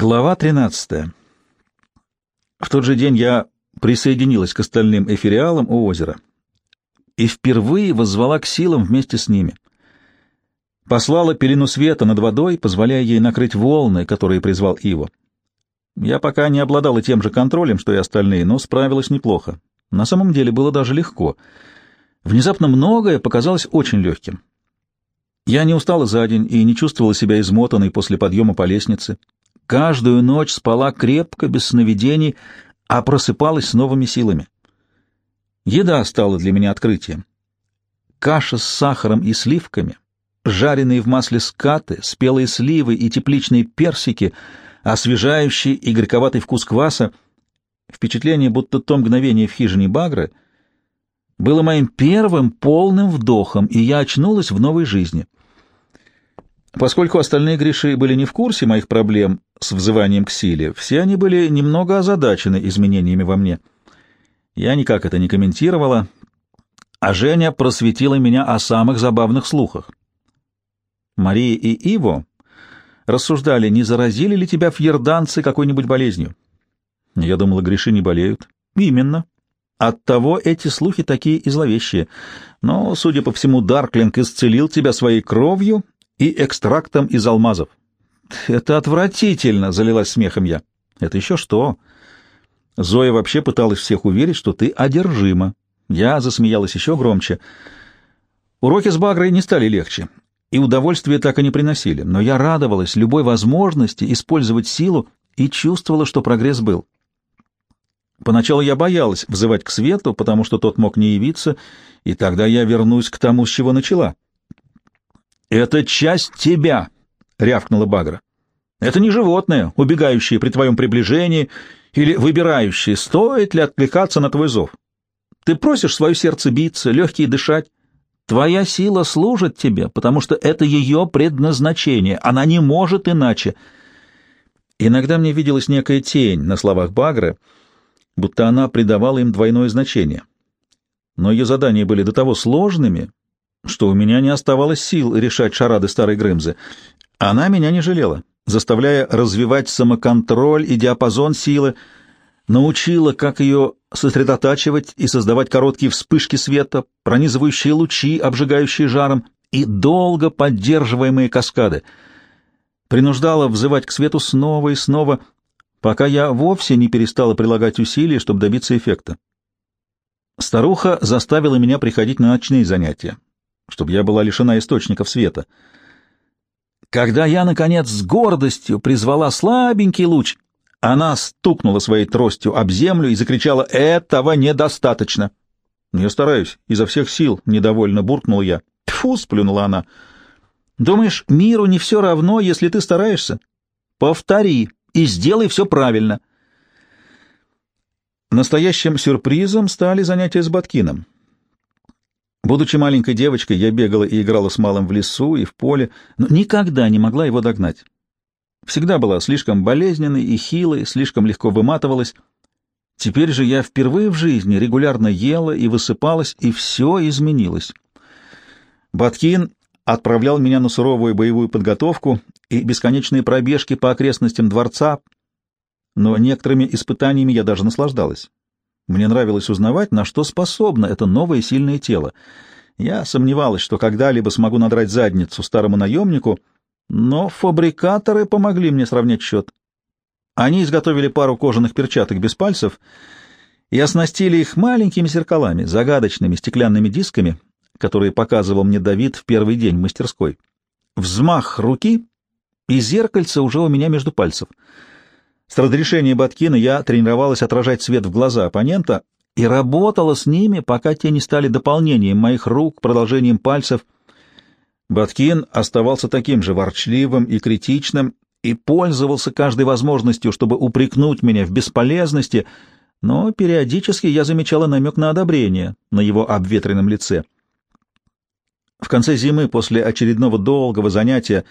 Глава 13. В тот же день я присоединилась к остальным эфириалам у озера и впервые воззвала к силам вместе с ними. Послала пелену света над водой, позволяя ей накрыть волны, которые призвал Иво. Я пока не обладала тем же контролем, что и остальные, но справилась неплохо. На самом деле было даже легко. Внезапно многое показалось очень легким. Я не устала за день и не чувствовала себя измотанной после подъема по лестнице. Каждую ночь спала крепко, без сновидений, а просыпалась с новыми силами. Еда стала для меня открытием. Каша с сахаром и сливками, жареные в масле скаты, спелые сливы и тепличные персики, освежающий и горьковатый вкус кваса, впечатление, будто то мгновение в хижине Багры было моим первым полным вдохом, и я очнулась в новой жизни — Поскольку остальные греши были не в курсе моих проблем с взыванием к силе, все они были немного озадачены изменениями во мне. Я никак это не комментировала, а Женя просветила меня о самых забавных слухах. Мария и Иво рассуждали, не заразили ли тебя фьерданцы какой-нибудь болезнью. Я думала, греши не болеют. Именно. Оттого эти слухи такие и зловещие. Но, судя по всему, Дарклинг исцелил тебя своей кровью и экстрактом из алмазов. «Это отвратительно!» — залилась смехом я. «Это еще что?» Зоя вообще пыталась всех уверить, что ты одержима. Я засмеялась еще громче. Уроки с Багрой не стали легче, и удовольствия так и не приносили, но я радовалась любой возможности использовать силу и чувствовала, что прогресс был. Поначалу я боялась взывать к свету, потому что тот мог не явиться, и тогда я вернусь к тому, с чего начала. «Это часть тебя!» — рявкнула Багра. «Это не животное, убегающее при твоем приближении или выбирающее, стоит ли откликаться на твой зов. Ты просишь свое сердце биться, легкие дышать. Твоя сила служит тебе, потому что это ее предназначение, она не может иначе». Иногда мне виделась некая тень на словах Багры, будто она придавала им двойное значение. Но ее задания были до того сложными, что у меня не оставалось сил решать шарады старой Грымзы. Она меня не жалела, заставляя развивать самоконтроль и диапазон силы, научила, как ее сосредотачивать и создавать короткие вспышки света, пронизывающие лучи, обжигающие жаром, и долго поддерживаемые каскады. Принуждала взывать к свету снова и снова, пока я вовсе не перестала прилагать усилия, чтобы добиться эффекта. Старуха заставила меня приходить на ночные занятия, чтобы я была лишена источников света. Когда я, наконец, с гордостью призвала слабенький луч, она стукнула своей тростью об землю и закричала «Этого недостаточно!» «Я стараюсь, изо всех сил», — недовольно буркнул я. «Тьфу!» — сплюнула она. «Думаешь, миру не все равно, если ты стараешься? Повтори и сделай все правильно». Настоящим сюрпризом стали занятия с Баткином. Будучи маленькой девочкой, я бегала и играла с малым в лесу и в поле, но никогда не могла его догнать. Всегда была слишком болезненной и хилой, слишком легко выматывалась. Теперь же я впервые в жизни регулярно ела и высыпалась, и все изменилось. Баткин отправлял меня на суровую боевую подготовку и бесконечные пробежки по окрестностям дворца, но некоторыми испытаниями я даже наслаждалась. Мне нравилось узнавать, на что способно это новое сильное тело. Я сомневалась, что когда-либо смогу надрать задницу старому наемнику, но фабрикаторы помогли мне сравнять счет. Они изготовили пару кожаных перчаток без пальцев и оснастили их маленькими зеркалами, загадочными стеклянными дисками, которые показывал мне Давид в первый день в мастерской. Взмах руки, и зеркальце уже у меня между пальцев — с разрешения Баткина я тренировалась отражать свет в глаза оппонента и работала с ними, пока те не стали дополнением моих рук, продолжением пальцев. Баткин оставался таким же ворчливым и критичным и пользовался каждой возможностью, чтобы упрекнуть меня в бесполезности, но периодически я замечала намек на одобрение на его обветренном лице. В конце зимы, после очередного долгого занятия,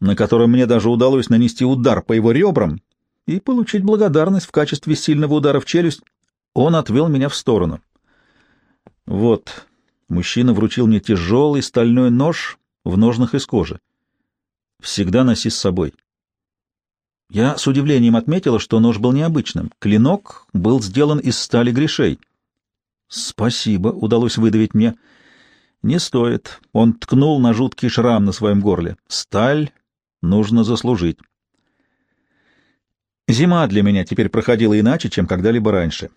на котором мне даже удалось нанести удар по его ребрам, и получить благодарность в качестве сильного удара в челюсть, он отвел меня в сторону. Вот, мужчина вручил мне тяжелый стальной нож в ножнах из кожи. Всегда носи с собой. Я с удивлением отметила, что нож был необычным. Клинок был сделан из стали грешей. «Спасибо», — удалось выдавить мне. «Не стоит». Он ткнул на жуткий шрам на своем горле. «Сталь нужно заслужить». Зима для меня теперь проходила иначе, чем когда-либо раньше.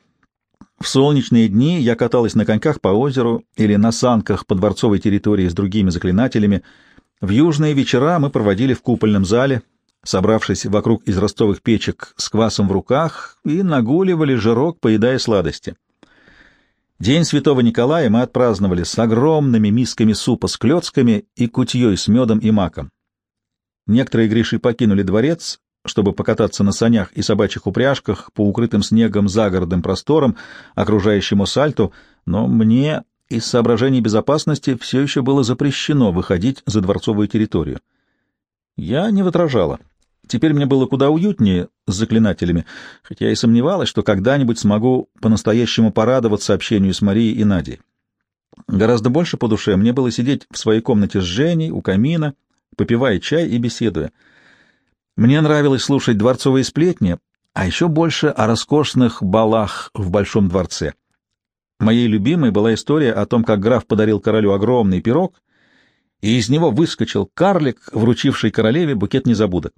В солнечные дни я каталась на коньках по озеру или на санках по дворцовой территории с другими заклинателями. В южные вечера мы проводили в купольном зале, собравшись вокруг израстовых печек с квасом в руках, и нагуливали жирок, поедая сладости. День Святого Николая мы отпраздновали с огромными мисками супа с клетками и кутьей с медом и маком. Некоторые греши покинули дворец, чтобы покататься на санях и собачьих упряжках по укрытым снегом загородным просторам, окружающему сальту, но мне из соображений безопасности все еще было запрещено выходить за дворцовую территорию. Я не возражала. Теперь мне было куда уютнее с заклинателями, хотя и сомневалась, что когда-нибудь смогу по-настоящему порадоваться общению с Марией и Надей. Гораздо больше по душе мне было сидеть в своей комнате с Женей у камина, попивая чай и беседуя. Мне нравилось слушать дворцовые сплетни, а еще больше о роскошных балах в Большом дворце. Моей любимой была история о том, как граф подарил королю огромный пирог, и из него выскочил карлик, вручивший королеве букет незабудок.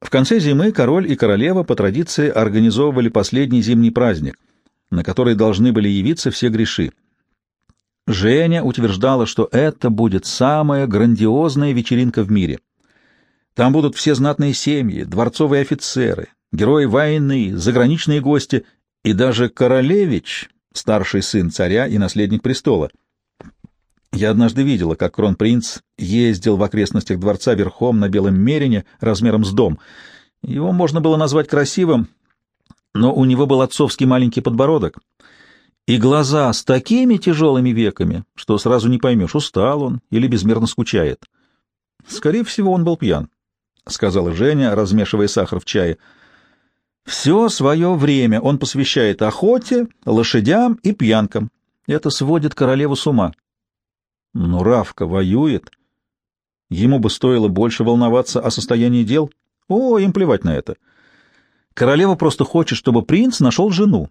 В конце зимы король и королева по традиции организовывали последний зимний праздник, на который должны были явиться все греши. Женя утверждала, что это будет самая грандиозная вечеринка в мире. Там будут все знатные семьи, дворцовые офицеры, герои войны, заграничные гости и даже королевич, старший сын царя и наследник престола — я однажды видела, как кронпринц ездил в окрестностях дворца верхом на белом мерине размером с дом. Его можно было назвать красивым, но у него был отцовский маленький подбородок и глаза с такими тяжелыми веками, что сразу не поймешь, устал он или безмерно скучает. Скорее всего, он был пьян, — сказала Женя, размешивая сахар в чае. Все свое время он посвящает охоте, лошадям и пьянкам. Это сводит королеву с ума. Но Равка воюет. Ему бы стоило больше волноваться о состоянии дел. О, им плевать на это. Королева просто хочет, чтобы принц нашел жену,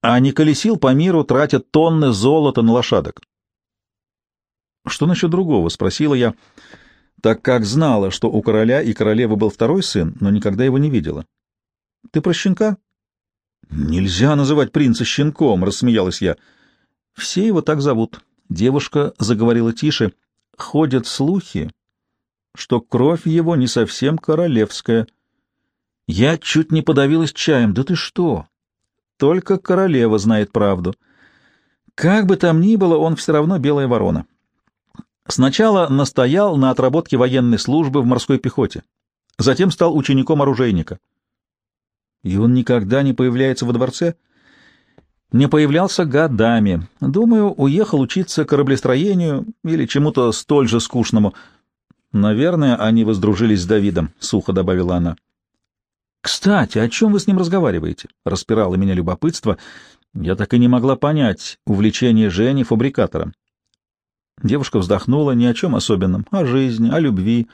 а не колесил по миру, тратя тонны золота на лошадок. «Что насчет другого?» — спросила я, так как знала, что у короля и королевы был второй сын, но никогда его не видела. «Ты про щенка?» «Нельзя называть принца щенком», — рассмеялась я. «Все его так зовут. Девушка заговорила тише. Ходят слухи, что кровь его не совсем королевская. Я чуть не подавилась чаем. Да ты что? Только королева знает правду. Как бы там ни было, он все равно белая ворона. Сначала настоял на отработке военной службы в морской пехоте. Затем стал учеником оружейника. И он никогда не появляется во дворце? — не появлялся годами. Думаю, уехал учиться кораблестроению или чему-то столь же скучному. Наверное, они воздружились с Давидом, — сухо добавила она. «Кстати, о чем вы с ним разговариваете?» — распирало меня любопытство. Я так и не могла понять увлечение Жени фабрикатором. Девушка вздохнула ни о чем особенном, о жизни, о любви,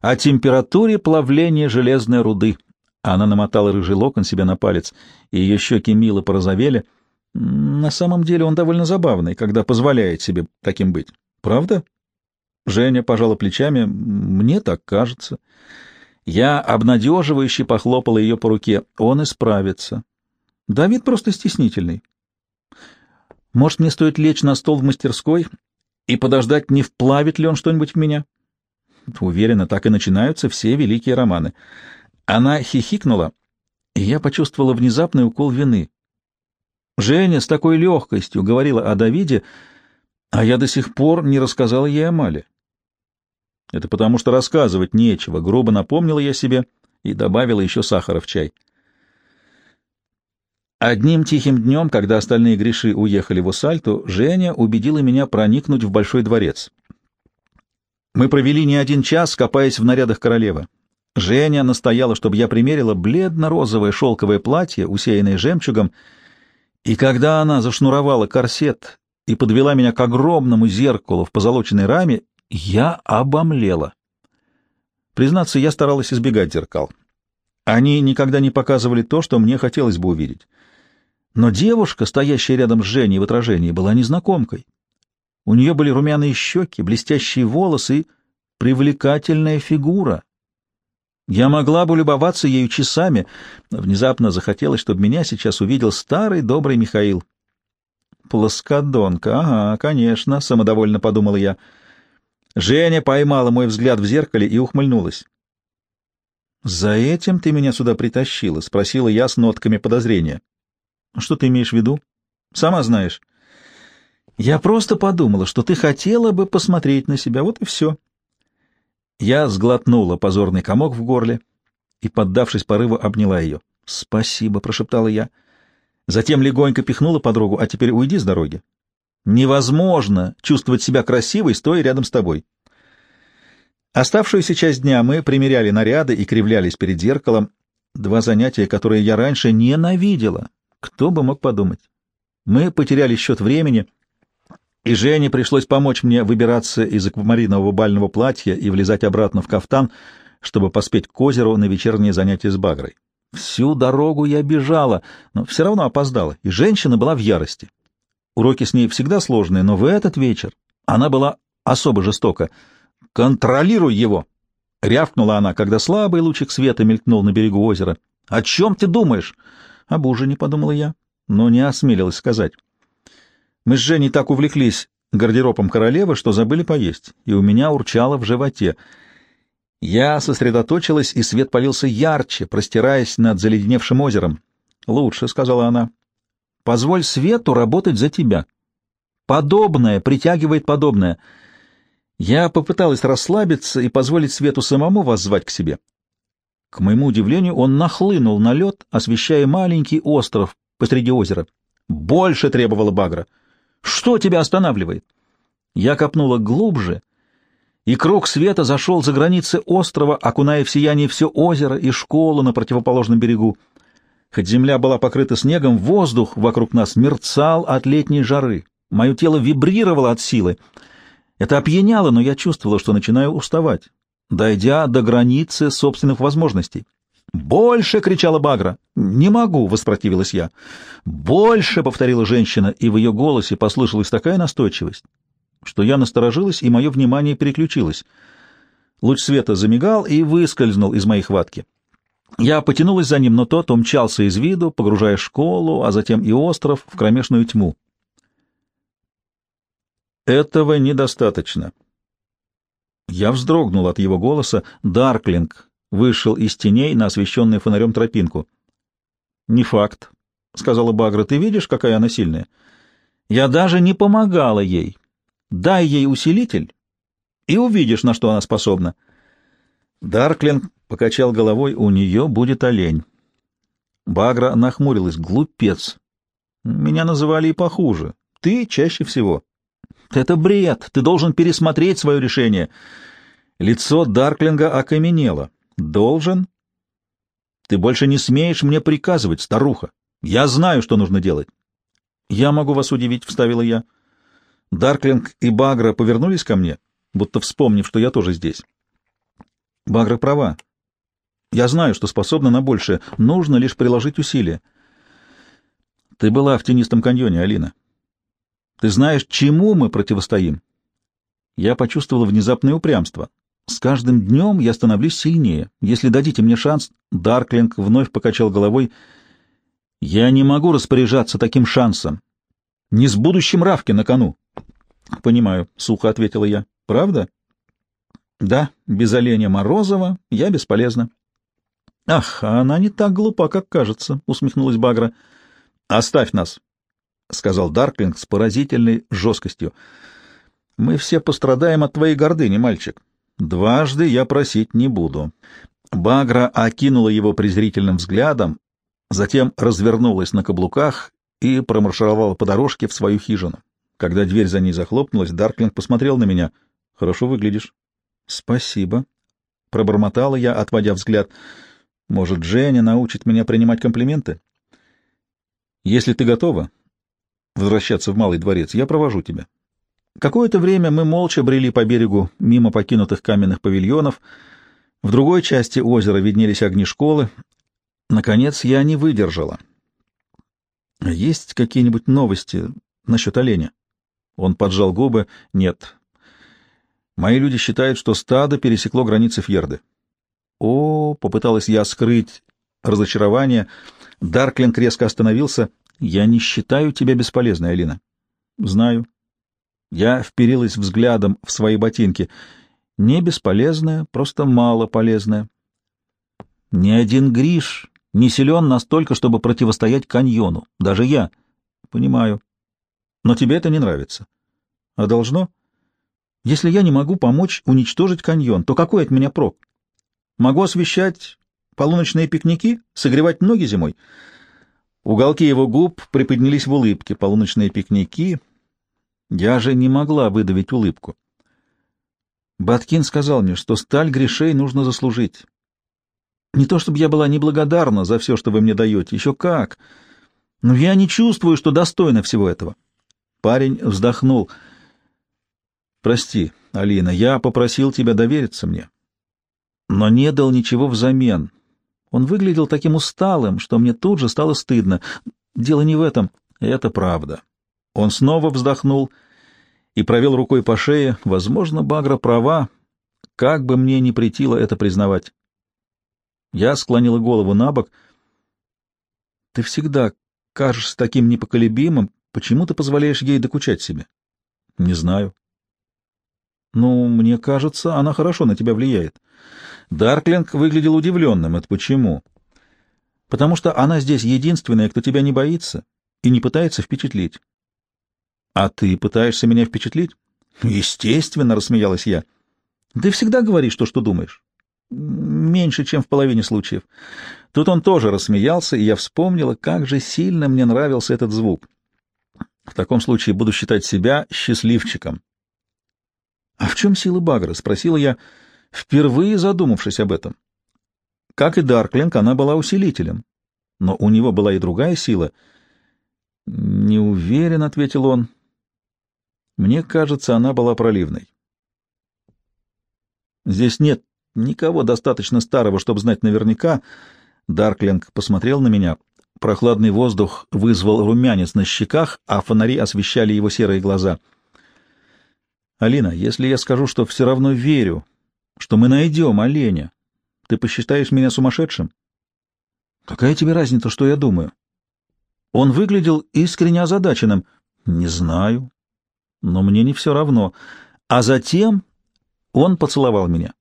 о температуре плавления железной руды. Она намотала рыжий локон себе на палец, и ее щеки мило порозовели — на самом деле он довольно забавный, когда позволяет себе таким быть. Правда? Женя пожала плечами. Мне так кажется. Я обнадеживающе похлопала ее по руке. Он исправится. Давид просто стеснительный. Может, мне стоит лечь на стол в мастерской и подождать, не вплавит ли он что-нибудь в меня? Уверена, так и начинаются все великие романы. Она хихикнула, и я почувствовала внезапный укол вины. Женя с такой легкостью говорила о Давиде, а я до сих пор не рассказала ей о Мале. Это потому, что рассказывать нечего, грубо напомнила я себе и добавила еще сахара в чай. Одним тихим днем, когда остальные греши уехали в Усальту, Женя убедила меня проникнуть в Большой дворец. Мы провели не один час, копаясь в нарядах королевы. Женя настояла, чтобы я примерила бледно-розовое шелковое платье, усеянное жемчугом, и когда она зашнуровала корсет и подвела меня к огромному зеркалу в позолоченной раме, я обомлела. Признаться, я старалась избегать зеркал. Они никогда не показывали то, что мне хотелось бы увидеть. Но девушка, стоящая рядом с Женей в отражении, была незнакомкой. У нее были румяные щеки, блестящие волосы и привлекательная фигура. Я могла бы любоваться ею часами. Внезапно захотелось, чтобы меня сейчас увидел старый добрый Михаил. Плоскодонка, ага, конечно, самодовольно подумала я. Женя поймала мой взгляд в зеркале и ухмыльнулась. «За этим ты меня сюда притащила?» — спросила я с нотками подозрения. «Что ты имеешь в виду?» «Сама знаешь». «Я просто подумала, что ты хотела бы посмотреть на себя, вот и все». Я сглотнула позорный комок в горле и, поддавшись порыву, обняла ее. «Спасибо», — прошептала я. Затем легонько пихнула подругу, «А теперь уйди с дороги. Невозможно чувствовать себя красивой, стоя рядом с тобой». Оставшуюся часть дня мы примеряли наряды и кривлялись перед зеркалом. Два занятия, которые я раньше ненавидела. Кто бы мог подумать. Мы потеряли счет времени, и Жене пришлось помочь мне выбираться из аквамаринового бального платья и влезать обратно в кафтан, чтобы поспеть к озеру на вечерние занятия с Багрой. Всю дорогу я бежала, но все равно опоздала, и женщина была в ярости. Уроки с ней всегда сложные, но в этот вечер она была особо жестока — «Контролируй его!» — рявкнула она, когда слабый лучик света мелькнул на берегу озера. «О чем ты думаешь?» «Об ужине», — подумала я, но не осмелилась сказать. Мы с Женей так увлеклись гардеробом королевы, что забыли поесть, и у меня урчало в животе. Я сосредоточилась, и свет полился ярче, простираясь над заледеневшим озером. «Лучше», — сказала она. «Позволь свету работать за тебя. Подобное притягивает подобное». Я попыталась расслабиться и позволить свету самому воззвать к себе. К моему удивлению, он нахлынул на лед, освещая маленький остров посреди озера. Больше требовала Багра. «Что тебя останавливает?» Я копнула глубже, и круг света зашел за границы острова, окуная в сияние все озеро и школу на противоположном берегу. Хоть земля была покрыта снегом, воздух вокруг нас мерцал от летней жары. Мое тело вибрировало от силы — это опьяняло, но я чувствовала, что начинаю уставать, дойдя до границы собственных возможностей. «Больше!» — кричала Багра. «Не могу!» — воспротивилась я. «Больше!» — повторила женщина, и в ее голосе послышалась такая настойчивость, что я насторожилась, и мое внимание переключилось. Луч света замигал и выскользнул из моей хватки. Я потянулась за ним, но тот умчался из виду, погружая школу, а затем и остров в кромешную тьму. Этого недостаточно. Я вздрогнул от его голоса. Дарклинг вышел из теней на освещенную фонарем тропинку. — Не факт, — сказала Багра. — Ты видишь, какая она сильная? Я даже не помогала ей. Дай ей усилитель, и увидишь, на что она способна. Дарклинг покачал головой. У нее будет олень. Багра нахмурилась. Глупец. Меня называли и похуже. Ты чаще всего. Это бред. Ты должен пересмотреть свое решение. Лицо Дарклинга окаменело. Должен? Ты больше не смеешь мне приказывать, старуха. Я знаю, что нужно делать. Я могу вас удивить, вставила я. Дарклинг и Багра повернулись ко мне, будто вспомнив, что я тоже здесь. Багра права. Я знаю, что способна на большее. Нужно лишь приложить усилия. Ты была в тенистом каньоне, Алина. Ты знаешь, чему мы противостоим? Я почувствовал внезапное упрямство. С каждым днем я становлюсь сильнее. Если дадите мне шанс... Дарклинг вновь покачал головой. Я не могу распоряжаться таким шансом. Не с будущим Равки на кону. Понимаю, сухо ответила я. Правда? Да, без оленя Морозова я бесполезна. Ах, она не так глупа, как кажется, усмехнулась Багра. Оставь нас, — сказал Дарклинг с поразительной жесткостью. — Мы все пострадаем от твоей гордыни, мальчик. Дважды я просить не буду. Багра окинула его презрительным взглядом, затем развернулась на каблуках и промаршировала по дорожке в свою хижину. Когда дверь за ней захлопнулась, Дарклинг посмотрел на меня. — Хорошо выглядишь. — Спасибо. — пробормотала я, отводя взгляд. — Может, Женя научит меня принимать комплименты? — Если ты готова, возвращаться в Малый дворец, я провожу тебя. Какое-то время мы молча брели по берегу мимо покинутых каменных павильонов. В другой части озера виднелись огни школы. Наконец я не выдержала. Есть какие-нибудь новости насчет оленя? Он поджал губы. Нет. Мои люди считают, что стадо пересекло границы Фьерды. О, попыталась я скрыть разочарование. Дарклинг резко остановился. Я не считаю тебя бесполезной, Алина. Знаю. Я вперилась взглядом в свои ботинки. Не бесполезная, просто мало полезная. Ни один Гриш не силен настолько, чтобы противостоять каньону. Даже я. Понимаю. Но тебе это не нравится. А должно? Если я не могу помочь уничтожить каньон, то какой от меня прок? Могу освещать полуночные пикники, согревать ноги зимой. Уголки его губ приподнялись в улыбке. Полуночные пикники... Я же не могла выдавить улыбку. Баткин сказал мне, что сталь грешей нужно заслужить. Не то чтобы я была неблагодарна за все, что вы мне даете, еще как. Но я не чувствую, что достойна всего этого. Парень вздохнул. Прости, Алина, я попросил тебя довериться мне, но не дал ничего взамен. Он выглядел таким усталым, что мне тут же стало стыдно. Дело не в этом. Это правда. Он снова вздохнул и провел рукой по шее. Возможно, Багра права, как бы мне ни притило это признавать. Я склонила голову на бок. Ты всегда кажешься таким непоколебимым. Почему ты позволяешь ей докучать себе? Не знаю. Ну, мне кажется, она хорошо на тебя влияет. Дарклинг выглядел удивленным. Это почему? Потому что она здесь единственная, кто тебя не боится и не пытается впечатлить. А ты пытаешься меня впечатлить? Естественно, рассмеялась я. Ты всегда говоришь то, что думаешь. Меньше, чем в половине случаев. Тут он тоже рассмеялся, и я вспомнила, как же сильно мне нравился этот звук. В таком случае буду считать себя счастливчиком. — А в чем сила Багра? — спросила я, впервые задумавшись об этом. Как и Дарклинг, она была усилителем, но у него была и другая сила. — Не уверен, — ответил он. Мне кажется, она была проливной. Здесь нет никого достаточно старого, чтобы знать наверняка. Дарклинг посмотрел на меня. Прохладный воздух вызвал румянец на щеках, а фонари освещали его серые глаза. «Алина, если я скажу, что все равно верю, что мы найдем оленя, ты посчитаешь меня сумасшедшим?» «Какая тебе разница, что я думаю?» Он выглядел искренне озадаченным. «Не знаю но мне не все равно. А затем он поцеловал меня.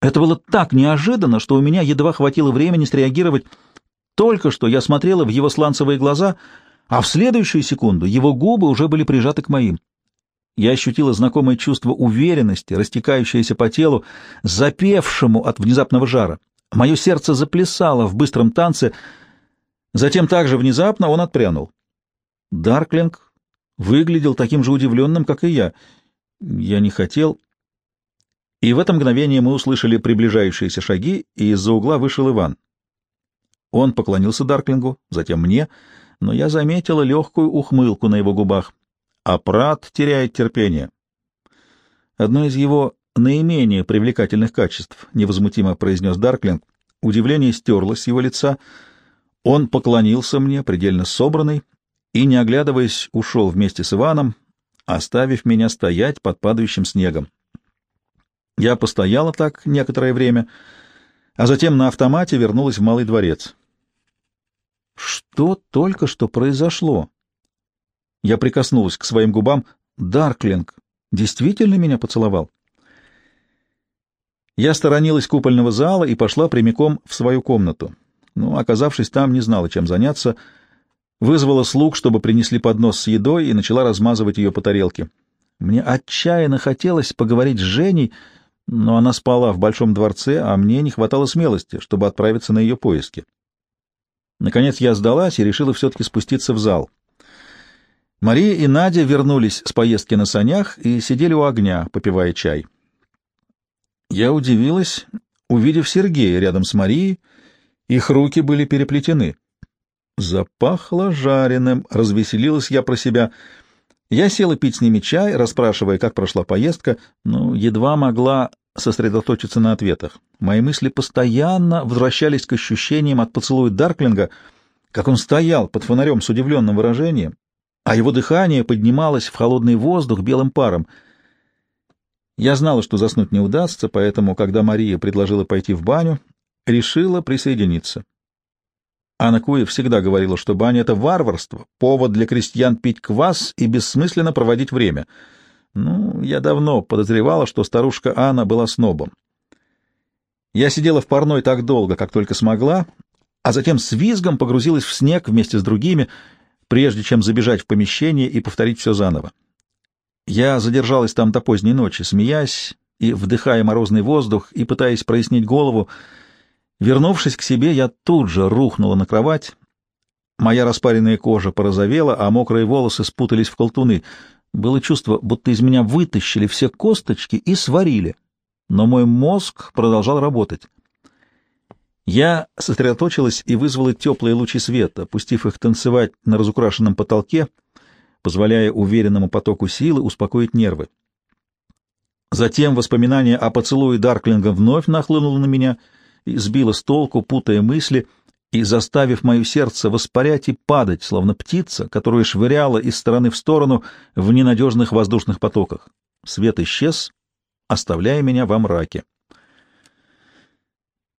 Это было так неожиданно, что у меня едва хватило времени среагировать. Только что я смотрела в его сланцевые глаза, а в следующую секунду его губы уже были прижаты к моим. Я ощутила знакомое чувство уверенности, растекающееся по телу, запевшему от внезапного жара. Мое сердце заплясало в быстром танце. Затем также внезапно он отпрянул. Дарклинг выглядел таким же удивленным, как и я. Я не хотел. И в это мгновение мы услышали приближающиеся шаги, и из-за угла вышел Иван. Он поклонился Дарклингу, затем мне, но я заметила легкую ухмылку на его губах. А Прат теряет терпение. Одно из его наименее привлекательных качеств, — невозмутимо произнес Дарклинг. Удивление стерлось с его лица. Он поклонился мне, предельно собранный, и, не оглядываясь, ушел вместе с Иваном, оставив меня стоять под падающим снегом. Я постояла так некоторое время, а затем на автомате вернулась в Малый дворец. Что только что произошло? Я прикоснулась к своим губам. Дарклинг действительно меня поцеловал? Я сторонилась купольного зала и пошла прямиком в свою комнату. Но, оказавшись там, не знала, чем заняться — вызвала слуг, чтобы принесли поднос с едой, и начала размазывать ее по тарелке. Мне отчаянно хотелось поговорить с Женей, но она спала в большом дворце, а мне не хватало смелости, чтобы отправиться на ее поиски. Наконец я сдалась и решила все-таки спуститься в зал. Мария и Надя вернулись с поездки на санях и сидели у огня, попивая чай. Я удивилась, увидев Сергея рядом с Марией, их руки были переплетены. Запахло жареным, развеселилась я про себя. Я села пить с ними чай, расспрашивая, как прошла поездка, но едва могла сосредоточиться на ответах. Мои мысли постоянно возвращались к ощущениям от поцелуя Дарклинга, как он стоял под фонарем с удивленным выражением, а его дыхание поднималось в холодный воздух белым паром. Я знала, что заснуть не удастся, поэтому, когда Мария предложила пойти в баню, решила присоединиться. Анна Куи всегда говорила, что баня — это варварство, повод для крестьян пить квас и бессмысленно проводить время. Ну, я давно подозревала, что старушка Анна была снобом. Я сидела в парной так долго, как только смогла, а затем с визгом погрузилась в снег вместе с другими, прежде чем забежать в помещение и повторить все заново. Я задержалась там до поздней ночи, смеясь и вдыхая морозный воздух и пытаясь прояснить голову, Вернувшись к себе, я тут же рухнула на кровать. Моя распаренная кожа порозовела, а мокрые волосы спутались в колтуны. Было чувство, будто из меня вытащили все косточки и сварили. Но мой мозг продолжал работать. Я сосредоточилась и вызвала теплые лучи света, пустив их танцевать на разукрашенном потолке, позволяя уверенному потоку силы успокоить нервы. Затем воспоминание о поцелуе Дарклинга вновь нахлынуло на меня — и сбила с толку, путая мысли и заставив мое сердце воспарять и падать, словно птица, которую швыряла из стороны в сторону в ненадежных воздушных потоках. Свет исчез, оставляя меня во мраке.